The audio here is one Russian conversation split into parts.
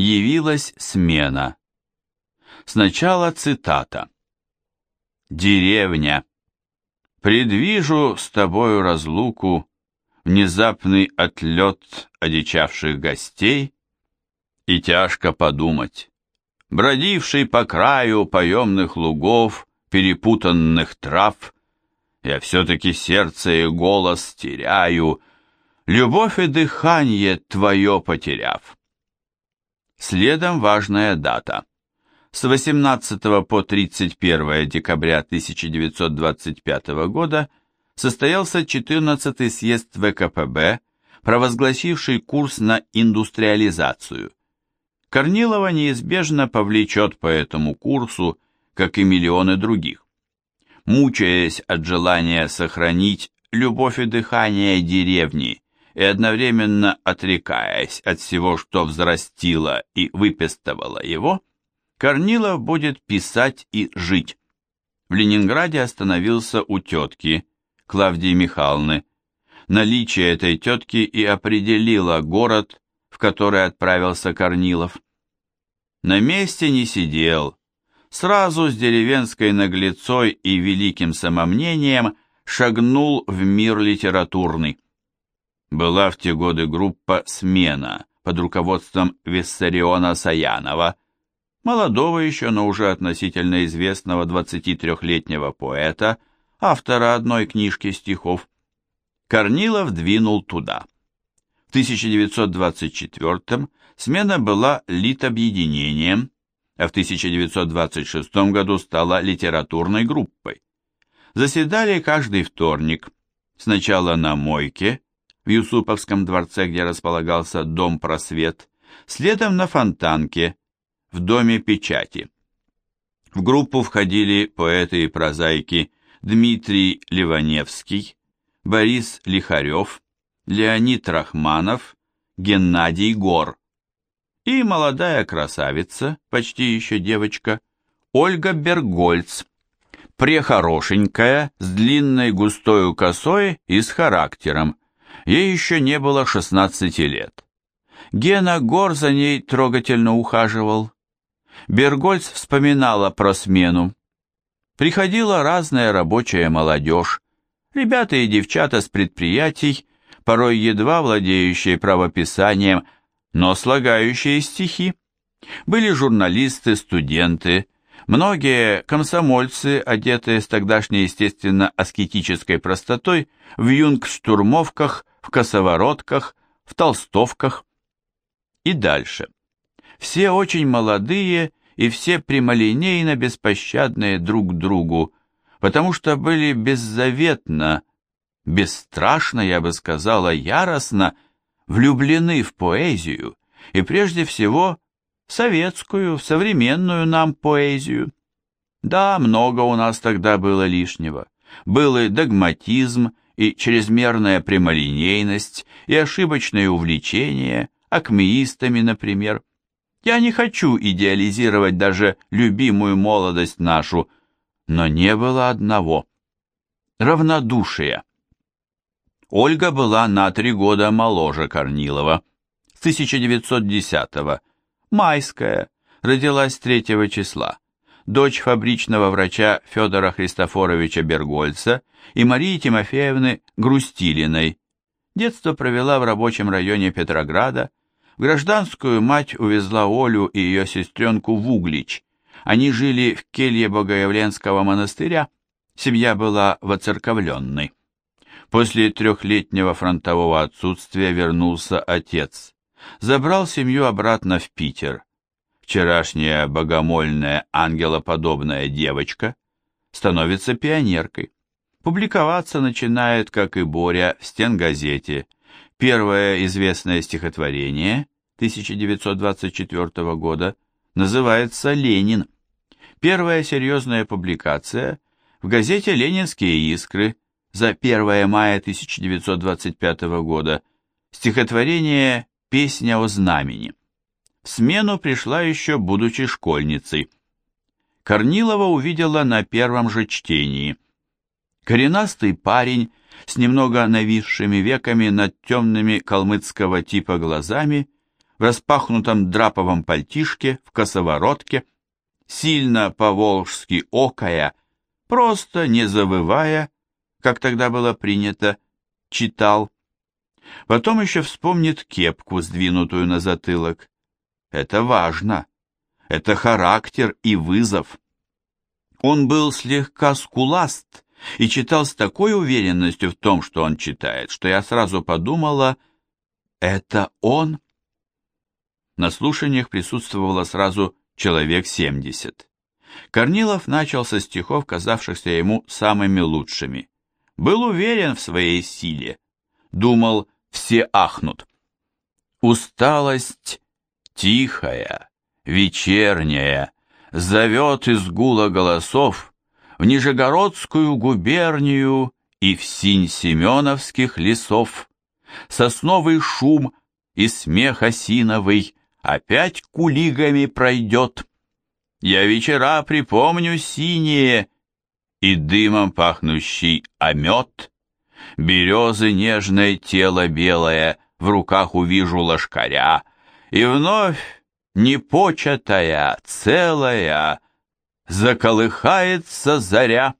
Явилась смена. Сначала цитата. «Деревня. Предвижу с тобою разлуку, внезапный отлет одичавших гостей, и тяжко подумать, бродивший по краю поемных лугов, перепутанных трав, я все-таки сердце и голос теряю, любовь и дыхание твое потеряв. Следом важная дата. С 18 по 31 декабря 1925 года состоялся 14-й съезд ВКПБ, провозгласивший курс на индустриализацию. Корнилова неизбежно повлечет по этому курсу, как и миллионы других. Мучаясь от желания сохранить любовь и дыхание деревни и одновременно отрекаясь от всего, что взрастило и выпестовало его, Корнилов будет писать и жить. В Ленинграде остановился у тетки, Клавдии Михайловны. Наличие этой тетки и определило город, в который отправился Корнилов. На месте не сидел. Сразу с деревенской наглецой и великим самомнением шагнул в мир литературный. Была в те годы группа «Смена» под руководством Виссариона Саянова, молодого еще, но уже относительно известного 23-летнего поэта, автора одной книжки стихов. Корнилов двинул туда. В 1924 смена была литобъединением, а в 1926 году стала литературной группой. Заседали каждый вторник, сначала на Мойке, в Юсуповском дворце, где располагался Дом Просвет, следом на Фонтанке, в Доме Печати. В группу входили поэты и прозаики Дмитрий Ливаневский, Борис Лихарев, Леонид Рахманов, Геннадий Гор и молодая красавица, почти еще девочка, Ольга Бергольц, прехорошенькая, с длинной густой косой и с характером, Ей еще не было 16 лет. Гена Гор за ней трогательно ухаживал. Бергольц вспоминала про смену. Приходила разная рабочая молодежь, ребята и девчата с предприятий, порой едва владеющие правописанием, но слагающие стихи. Были журналисты, студенты, многие комсомольцы, одетые с тогдашней, естественно, аскетической простотой, в юнг-штурмовках, в косоворотках, в толстовках и дальше. Все очень молодые и все прямолинейно беспощадные друг другу, потому что были беззаветно, бесстрашно, я бы сказала, яростно влюблены в поэзию и прежде всего советскую, современную нам поэзию. Да, много у нас тогда было лишнего. Был и догматизм, и чрезмерная прямолинейность, и ошибочное увлечение, акмеистами, например. Я не хочу идеализировать даже любимую молодость нашу, но не было одного — равнодушия. Ольга была на три года моложе Корнилова, с 1910-го, майская, родилась 3 числа. Дочь фабричного врача Федора Христофоровича Бергольца и Марии Тимофеевны Грустилиной. Детство провела в рабочем районе Петрограда. В гражданскую мать увезла Олю и ее сестренку в Углич. Они жили в келье Богоявленского монастыря. Семья была воцерковленной. После трехлетнего фронтового отсутствия вернулся отец. Забрал семью обратно в Питер вчерашняя богомольная ангелоподобная девочка становится пионеркой. Публиковаться начинает, как и Боря, в стенгазете. Первое известное стихотворение 1924 года называется «Ленин». Первая серьезная публикация в газете «Ленинские искры» за 1 мая 1925 года стихотворение «Песня о знамени». В смену пришла еще, будучи школьницей. Корнилова увидела на первом же чтении. Коренастый парень с немного нависшими веками над темными калмыцкого типа глазами, в распахнутом драповом пальтишке, в косоворотке, сильно по-волжски окая, просто не завывая, как тогда было принято, читал. Потом еще вспомнит кепку, сдвинутую на затылок. Это важно. Это характер и вызов. Он был слегка скуласт и читал с такой уверенностью в том, что он читает, что я сразу подумала, это он. На слушаниях присутствовало сразу человек семьдесят. Корнилов начал со стихов, казавшихся ему самыми лучшими. Был уверен в своей силе. Думал, все ахнут. Усталость тихая, вечерняя, зовет из гула голосов в Нижегородскую губернию и в синь семеновских лесов. Сосновый шум и смех осиновый опять кулигами пройдет. Я вечера припомню синие и дымом пахнущий омет. Березы нежное тело белое, в руках увижу ложкаря, и вновь непочатая, целая, заколыхается заря.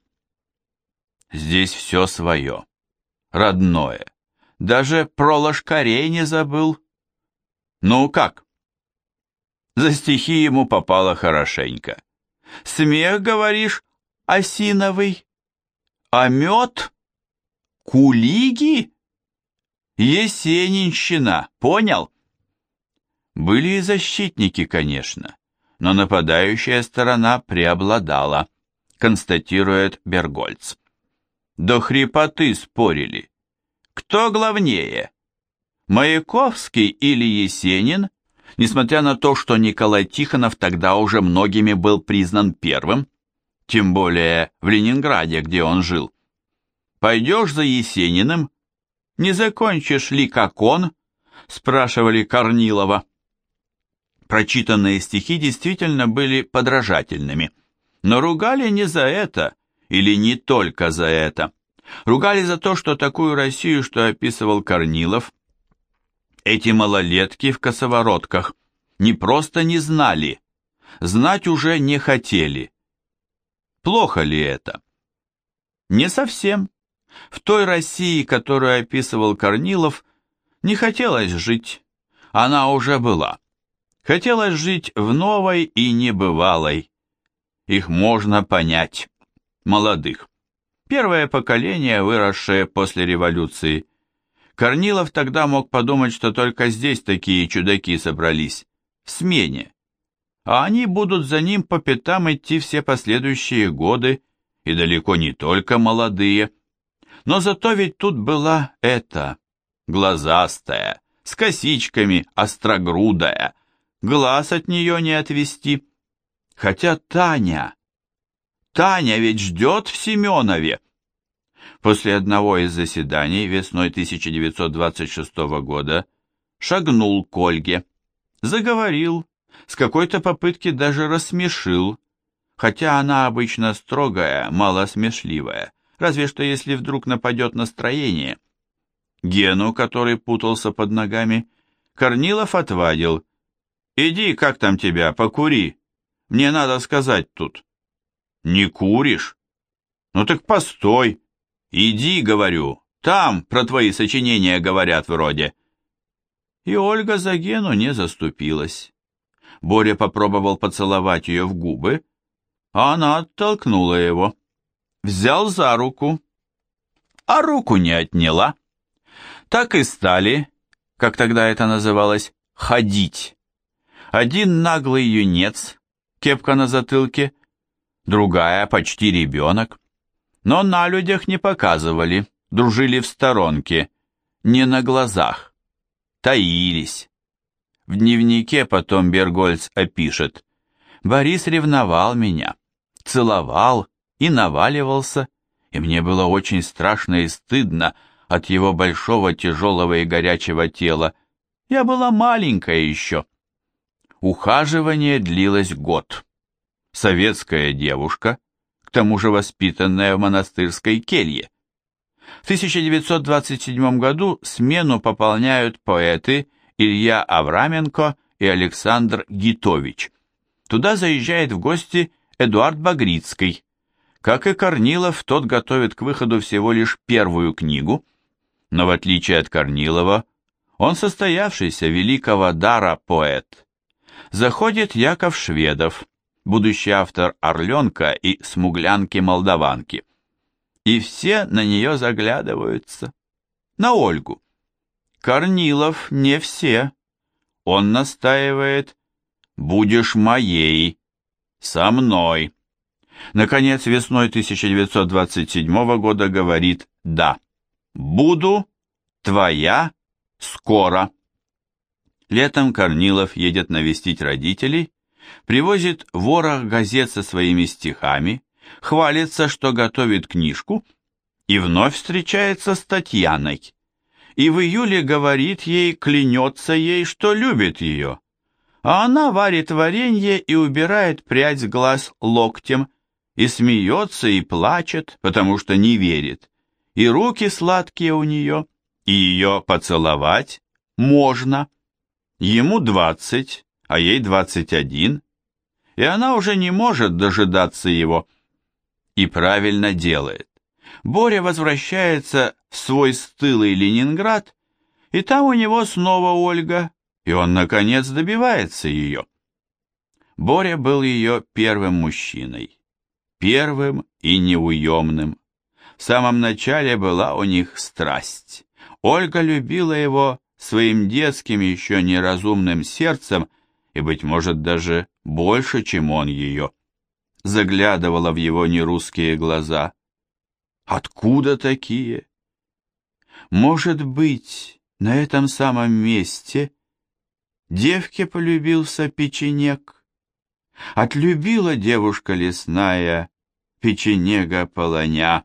Здесь все свое, родное, даже про ложкарей не забыл. Ну как? За стихи ему попало хорошенько. Смех, говоришь, осиновый, а мед — кулиги? Есенинщина, понял? Были и защитники, конечно, но нападающая сторона преобладала, констатирует Бергольц. До хрипоты спорили. Кто главнее? Маяковский или Есенин? Несмотря на то, что Николай Тихонов тогда уже многими был признан первым, тем более в Ленинграде, где он жил. «Пойдешь за Есениным? Не закончишь ли, как он?» спрашивали Корнилова. Прочитанные стихи действительно были подражательными, но ругали не за это, или не только за это. Ругали за то, что такую Россию, что описывал Корнилов, эти малолетки в косоворотках не просто не знали, знать уже не хотели. Плохо ли это? Не совсем. В той России, которую описывал Корнилов, не хотелось жить. Она уже была. Хотелось жить в новой и небывалой. Их можно понять. Молодых. Первое поколение, выросшее после революции. Корнилов тогда мог подумать, что только здесь такие чудаки собрались, в смене. А они будут за ним по пятам идти все последующие годы, и далеко не только молодые. Но зато ведь тут была эта, глазастая, с косичками, острогрудая, глаз от нее не отвести. Хотя Таня, Таня ведь ждет в Семенове. После одного из заседаний весной 1926 года шагнул к Ольге, заговорил, с какой-то попытки даже рассмешил, хотя она обычно строгая, мало смешливая, разве что если вдруг нападет настроение. Гену, который путался под ногами, Корнилов отвадил. «Иди, как там тебя, покури. Мне надо сказать тут». «Не куришь?» «Ну так постой. Иди, говорю. Там про твои сочинения говорят вроде». И Ольга за Гену не заступилась. Боря попробовал поцеловать ее в губы, а она оттолкнула его. Взял за руку, а руку не отняла. Так и стали, как тогда это называлось, ходить. Один наглый юнец, кепка на затылке, другая почти ребенок. Но на людях не показывали, дружили в сторонке, не на глазах, таились. В дневнике потом Бергольц опишет. Борис ревновал меня, целовал и наваливался, и мне было очень страшно и стыдно, от его большого, тяжелого и горячего тела. Я была маленькая еще. Ухаживание длилось год. Советская девушка, к тому же воспитанная в монастырской келье. В 1927 году смену пополняют поэты Илья Авраменко и Александр Гитович. Туда заезжает в гости Эдуард Багрицкий. Как и Корнилов, тот готовит к выходу всего лишь первую книгу, но в отличие от Корнилова, он состоявшийся великого дара поэт. Заходит Яков Шведов, будущий автор «Орленка» и «Смуглянки-молдаванки». И все на нее заглядываются. На Ольгу. Корнилов не все. Он настаивает «Будешь моей, со мной». Наконец, весной 1927 года говорит «Да, буду твоя скоро». Летом Корнилов едет навестить родителей, привозит ворох газет со своими стихами, хвалится, что готовит книжку, и вновь встречается с Татьяной. И в июле говорит ей, клянется ей, что любит ее. А она варит варенье и убирает прядь с глаз локтем, и смеется и плачет, потому что не верит. И руки сладкие у нее, и ее поцеловать можно. Ему двадцать, а ей двадцать один, и она уже не может дожидаться его. И правильно делает. Боря возвращается в свой стылый Ленинград, и там у него снова Ольга, и он, наконец, добивается ее. Боря был ее первым мужчиной, первым и неуемным. В самом начале была у них страсть. Ольга любила его своим детским еще неразумным сердцем и, быть может, даже больше, чем он ее. Заглядывала в его нерусские глаза. Откуда такие? Может быть, на этом самом месте девке полюбился печенек? Отлюбила девушка лесная печенега полоня.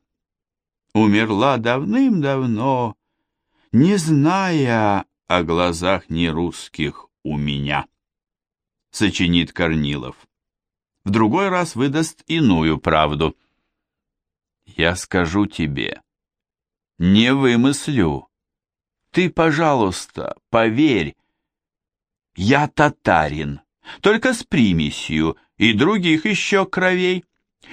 Умерла давным-давно, не зная о глазах нерусских у меня, сочинит Корнилов. В другой раз выдаст иную правду. Я скажу тебе, не вымыслю. Ты, пожалуйста, поверь, я татарин, только с примесью и других еще кровей.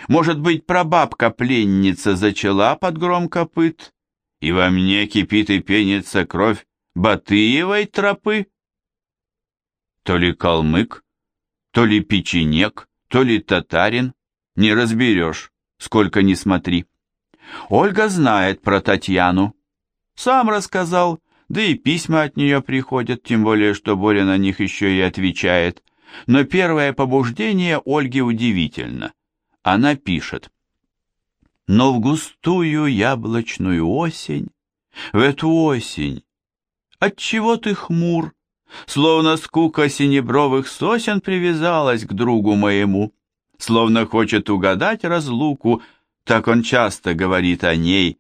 Может быть, прабабка-пленница зачала под гром копыт, и во мне кипит и пенится кровь Батыевой тропы? То ли калмык, то ли печенек, то ли татарин, не разберешь, сколько ни смотри. Ольга знает про Татьяну. Сам рассказал, да и письма от нее приходят, тем более, что Боря на них еще и отвечает. Но первое побуждение Ольги удивительно. Она пишет. Но в густую яблочную осень, в эту осень, отчего ты хмур, словно скука синебровых сосен привязалась к другу моему, словно хочет угадать разлуку, так он часто говорит о ней.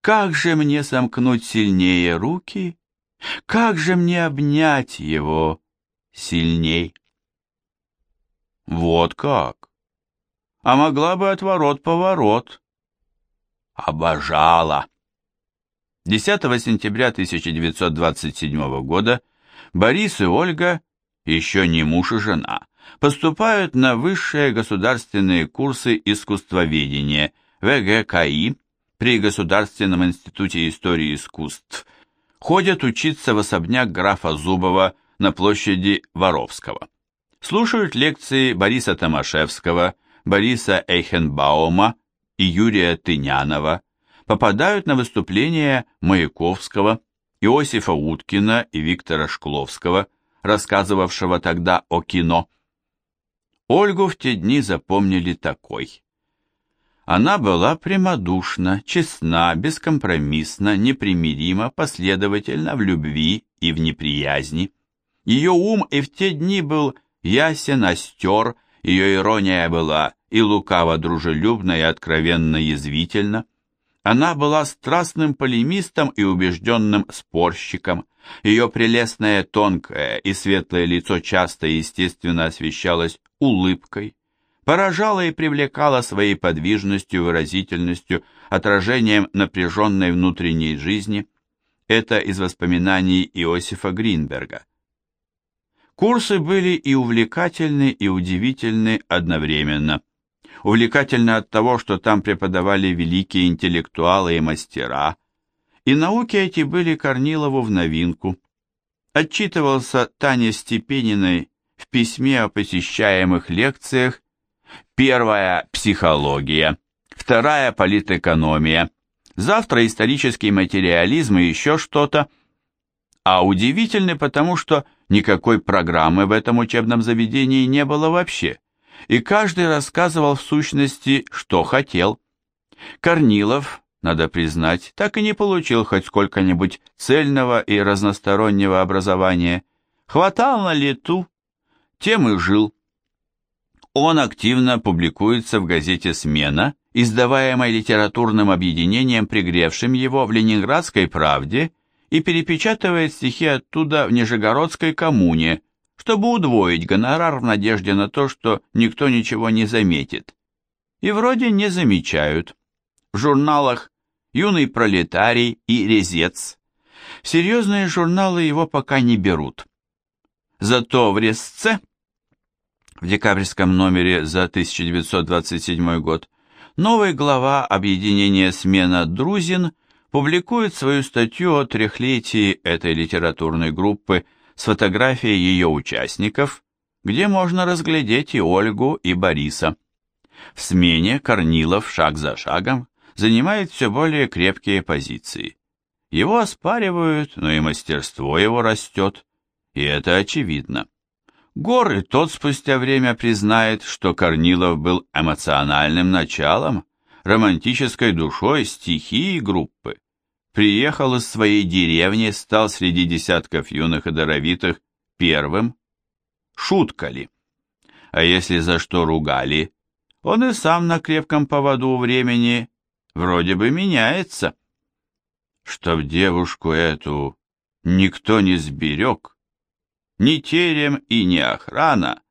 Как же мне сомкнуть сильнее руки, как же мне обнять его сильней? Вот как а могла бы отворот-поворот. Обожала. 10 сентября 1927 года Борис и Ольга, еще не муж и жена, поступают на высшие государственные курсы искусствоведения ВГКИ при Государственном институте истории искусств, ходят учиться в особняк графа Зубова на площади Воровского. Слушают лекции Бориса Томашевского, Бориса Эйхенбаума и Юрия Тынянова попадают на выступления Маяковского, Иосифа Уткина и Виктора Шкловского, рассказывавшего тогда о кино. Ольгу в те дни запомнили такой. Она была прямодушна, честна, бескомпромиссна, непримирима, последовательна в любви и в неприязни. Ее ум и в те дни был ясен, остер, ее ирония была и лукаво-дружелюбна, и откровенно язвительна. Она была страстным полемистом и убежденным спорщиком. Ее прелестное, тонкое и светлое лицо часто и естественно освещалось улыбкой, поражала и привлекала своей подвижностью, выразительностью, отражением напряженной внутренней жизни. Это из воспоминаний Иосифа Гринберга. Курсы были и увлекательны, и удивительны одновременно. Увлекательны от того, что там преподавали великие интеллектуалы и мастера, и науки эти были Корнилову в новинку. Отчитывался Таня Степениной в письме о посещаемых лекциях первая – психология, вторая – политэкономия, завтра исторический материализм и еще что-то. А удивительны потому, что никакой программы в этом учебном заведении не было вообще, и каждый рассказывал в сущности, что хотел. Корнилов, надо признать, так и не получил хоть сколько-нибудь цельного и разностороннего образования. Хватал на лету, тем и жил. Он активно публикуется в газете «Смена», издаваемой литературным объединением, пригревшим его в «Ленинградской правде», и перепечатывает стихи оттуда в Нижегородской коммуне, чтобы удвоить гонорар в надежде на то, что никто ничего не заметит. И вроде не замечают. В журналах «Юный пролетарий» и «Резец». Серьезные журналы его пока не берут. Зато в «Резце» в декабрьском номере за 1927 год новый глава объединения «Смена Друзин» публикует свою статью о трехлетии этой литературной группы с фотографией ее участников, где можно разглядеть и Ольгу, и Бориса. В смене Корнилов шаг за шагом занимает все более крепкие позиции. Его оспаривают, но и мастерство его растет, и это очевидно. Гор и тот спустя время признает, что Корнилов был эмоциональным началом, романтической душой стихии группы. Приехал из своей деревни, стал среди десятков юных и даровитых первым. Шутка ли? А если за что ругали, он и сам на крепком поводу времени вроде бы меняется. Чтоб девушку эту никто не сберег, ни терем и ни охрана,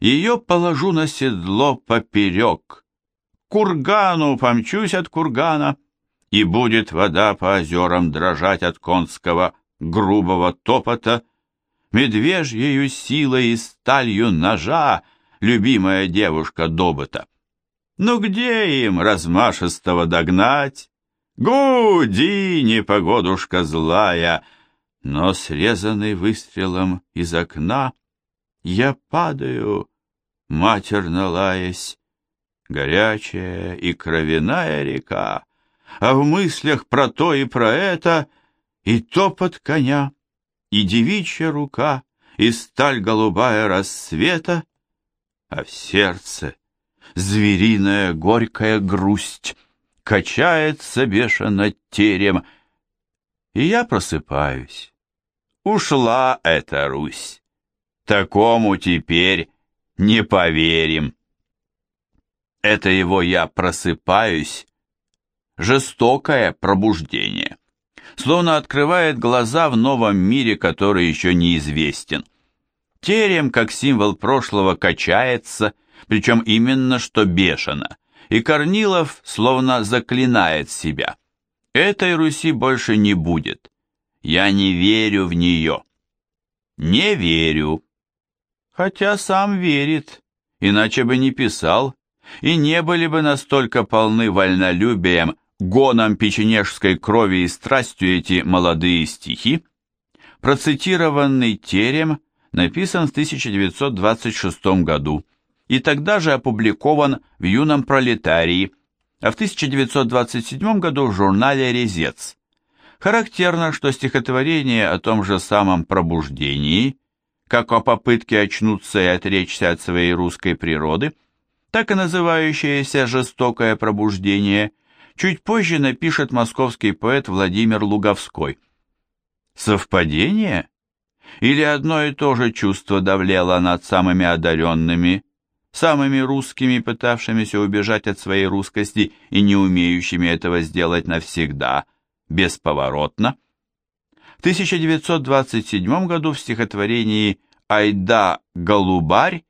ее положу на седло поперек. Кургану помчусь от кургана, и будет вода по озерам дрожать от конского грубого топота, медвежьею силой и сталью ножа любимая девушка добыта. Ну где им размашистого догнать? Гуди, непогодушка злая, но срезанный выстрелом из окна я падаю, матерно лаясь, горячая и кровяная река, а в мыслях про то и про это и топот коня, и девичья рука, и сталь голубая рассвета, а в сердце звериная горькая грусть качается бешено терем, и я просыпаюсь Ушла эта Русь. Такому теперь не поверим. Это его я просыпаюсь. Жестокое пробуждение. Словно открывает глаза в новом мире, который еще неизвестен. Терем, как символ прошлого, качается, причем именно что бешено, и Корнилов словно заклинает себя. Этой Руси больше не будет. Я не верю в нее. Не верю. Хотя сам верит, иначе бы не писал, и не были бы настолько полны вольнолюбием, гоном печенежской крови и страстью эти молодые стихи. Процитированный терем написан в 1926 году и тогда же опубликован в «Юном пролетарии», а в 1927 году в журнале «Резец». Характерно, что стихотворение о том же самом пробуждении, как о попытке очнуться и отречься от своей русской природы, так и называющееся «жестокое пробуждение», чуть позже напишет московский поэт Владимир Луговской. Совпадение? Или одно и то же чувство давлело над самыми одаренными, самыми русскими, пытавшимися убежать от своей русскости и не умеющими этого сделать навсегда – бесповоротно. В 1927 году в стихотворении «Айда, голубарь»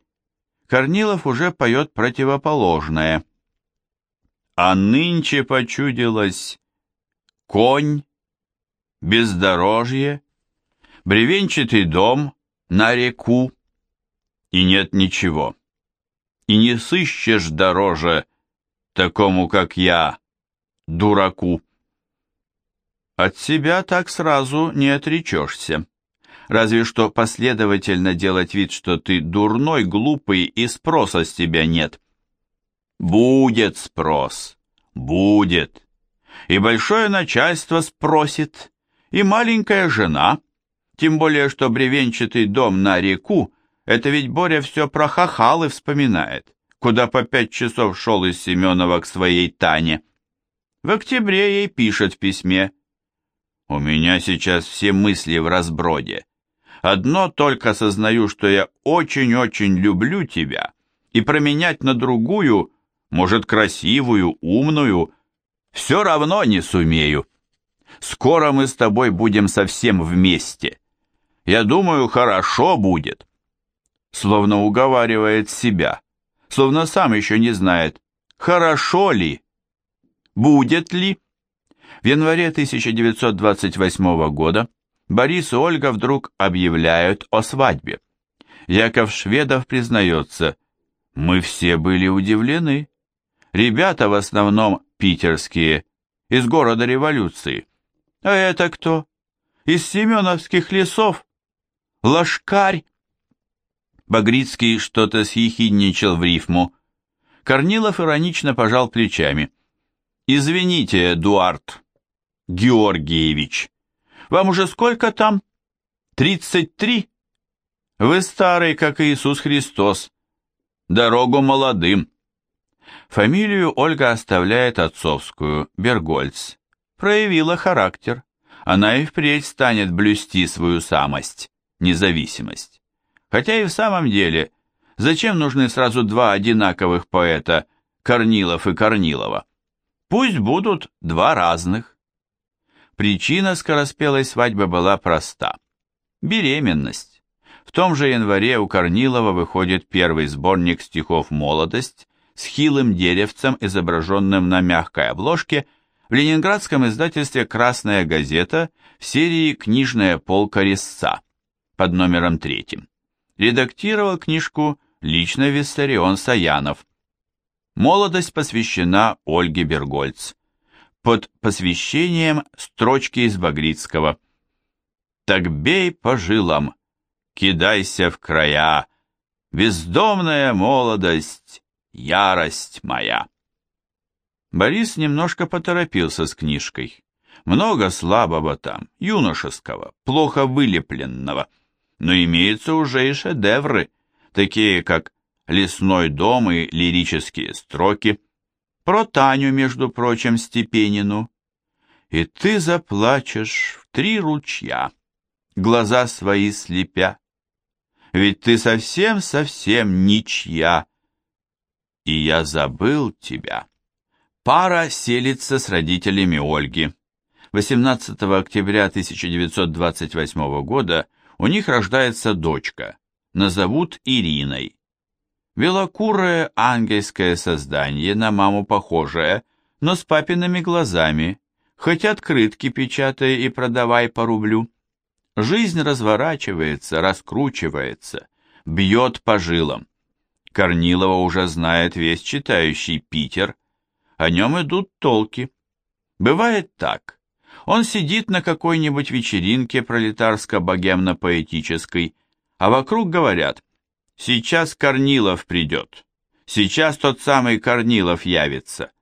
Корнилов уже поет противоположное. А нынче почудилось конь, бездорожье, бревенчатый дом на реку, и нет ничего. И не сыщешь дороже такому, как я, дураку. От себя так сразу не отречешься. Разве что последовательно делать вид, что ты дурной, глупый и спроса с тебя нет. Будет спрос, будет. И большое начальство спросит, и маленькая жена, тем более, что бревенчатый дом на реку, это ведь Боря все про хахалы вспоминает, куда по пять часов шел из Семенова к своей Тане. В октябре ей пишет в письме. «У меня сейчас все мысли в разброде. Одно только сознаю, что я очень-очень люблю тебя, и променять на другую, может, красивую, умную, все равно не сумею. Скоро мы с тобой будем совсем вместе. Я думаю, хорошо будет». Словно уговаривает себя, словно сам еще не знает, хорошо ли, будет ли. В январе 1928 года Борис и Ольга вдруг объявляют о свадьбе. Яков Шведов признается, мы все были удивлены. Ребята в основном питерские, из города революции. А это кто? Из семеновских лесов? Лошкарь? Багрицкий что-то съехидничал в рифму. Корнилов иронично пожал плечами. «Извините, Эдуард Георгиевич, вам уже сколько там? Тридцать три? Вы старый, как Иисус Христос. Дорогу молодым. Фамилию Ольга оставляет отцовскую, Бергольц. Проявила характер. Она и впредь станет блюсти свою самость, независимость. Хотя и в самом деле, зачем нужны сразу два одинаковых поэта, Корнилов и Корнилова? Пусть будут два разных. Причина скороспелой свадьбы была проста. Беременность. В том же январе у Корнилова выходит первый сборник стихов «Молодость» с хилым деревцем, изображенным на мягкой обложке, в ленинградском издательстве «Красная газета» в серии «Книжная полка резца» под номером третьим. Редактировал книжку лично Виссарион Саянов. «Молодость» посвящена Ольге Бергольц под посвящением строчки из Багрицкого. «Так бей по жилам, кидайся в края, бездомная молодость, ярость моя». Борис немножко поторопился с книжкой. Много слабого там, юношеского, плохо вылепленного. Но имеются уже и шедевры, такие как «Лесной дом» и лирические строки – про Таню, между прочим, Степенину. И ты заплачешь в три ручья, глаза свои слепя. Ведь ты совсем-совсем ничья, и я забыл тебя. Пара селится с родителями Ольги. 18 октября 1928 года у них рождается дочка, назовут Ириной. Белокурое ангельское создание, на маму похожее, но с папиными глазами, хоть открытки печатай и продавай по рублю. Жизнь разворачивается, раскручивается, бьет по жилам. Корнилова уже знает весь читающий Питер, о нем идут толки. Бывает так. Он сидит на какой-нибудь вечеринке пролетарско-богемно-поэтической, а вокруг говорят – Сейчас Корнилов придет. Сейчас тот самый Корнилов явится.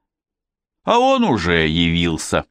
А он уже явился.